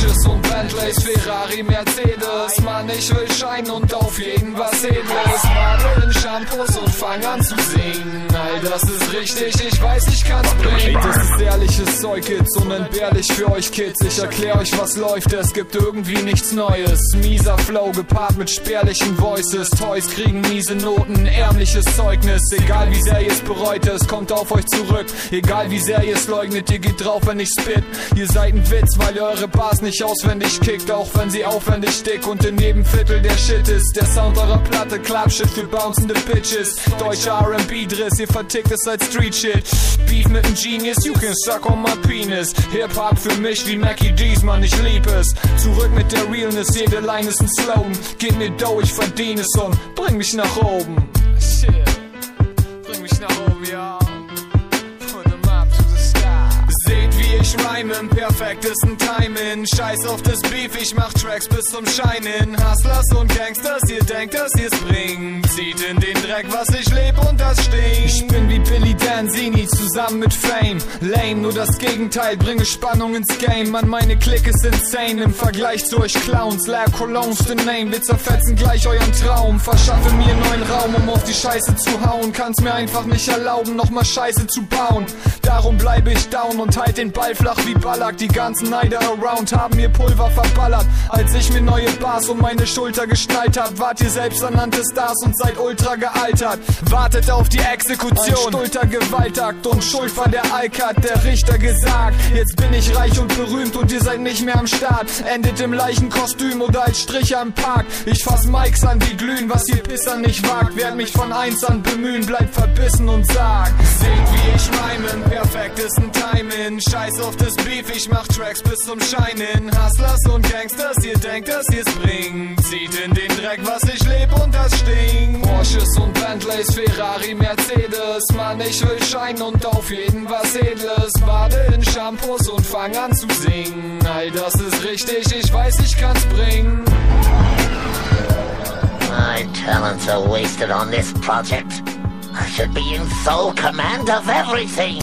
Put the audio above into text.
Porsches und Bentleys, Ferrari, Mercedes. Mann, ich will scheinen und auf jeden was Edles. Bade in Shampoos und fang an zu singen. All das ist richtig, ich weiß, ich kann's bringen. Das ist ehrliches Zeug, Kids, unentbehrlich für euch Kids. Ich erklär euch, was läuft, es gibt irgendwie nichts Neues. Mieser Flow gepaart mit spärlichen Voices. Toys kriegen miese Noten, ärmliches Zeugnis. Egal wie sehr ihr es bereut, es kommt auf euch zurück. Egal wie sehr ihr es leugnet, ihr geht drauf, wenn ich spit. Ihr seid ein Witz, weil ihr eure Bars nicht auswendig kickt. Auch wenn sie aufwendig dick und in jedem Viertel der Shit ist. Der Sound eurer Platte, Clapshit für bouncende Bitches. Deutscher R&B-Driss, ihr vertickt es als Street Shit. Beef mit nem Genius, you can suck on my penis. Hip-Hop für mich wie Mackie D's, Mann, ich lieb es. Zurück mit der Realness, jede Line ist ein Slogan. Gib mir Dough, ich verdiene es und bring mich nach oben. Shit, bring mich nach oben, ja. Im perfektesten Timing. Scheiß auf das Beef, ich mach Tracks bis zum Scheinen. Hustlers und Gangsters, ihr denkt, dass ihr's bringt. Zieht in den Dreck, was ich leb und das stinkt. Ich bin wie Billy Danzini zusammen mit Fame. Lame, nur das Gegenteil, bringe Spannung ins Game. Mann, meine Clique ist insane im Vergleich zu euch Clowns. Leer Colognes the name, wir zerfetzen gleich euren Traum. Verschaffe mir neuen Raum, um auf die Scheiße zu hauen. Kann's mir einfach nicht erlauben, nochmal Scheiße zu bauen. Darum bleibe ich down und halt den Ball flach wie Ballack. Die ganzen Neider around haben mir Pulver verballert. Als ich mir neue Bars um meine Schulter geschnallt hab, wart ihr selbsternannte Stars und seid ultra gealtert. Wartet auf die Exekution, ein stulter Gewaltakt und Schuld war der Alkat, der Richter gesagt. Jetzt bin ich reich und berühmt und ihr seid nicht mehr am Start. Endet im Leichenkostüm oder als Strich am Park. Ich fass Mikes an, die glühen, was ihr Pisser nicht wagt. Werd mich von eins an bemühen, bleibt verbissen und sagt. Seht, wie ich im perfektesten Timing. Scheiß auf das Beef, ich mach Tracks bis zum Scheinen. Hustlers und Gangsters, ihr denkt, dass ihr's bringt. Zieht in den Dreck, was ich leb und das stinkt. Porsches und Bentleys, Ferrari, Mercedes. Mann, ich will scheinen und auf jeden was Edles. Bade in Shampoos und fang an zu singen. All das ist richtig, ich weiß, ich kann's bringen. My talents are wasted on this project. I should be in sole command of everything.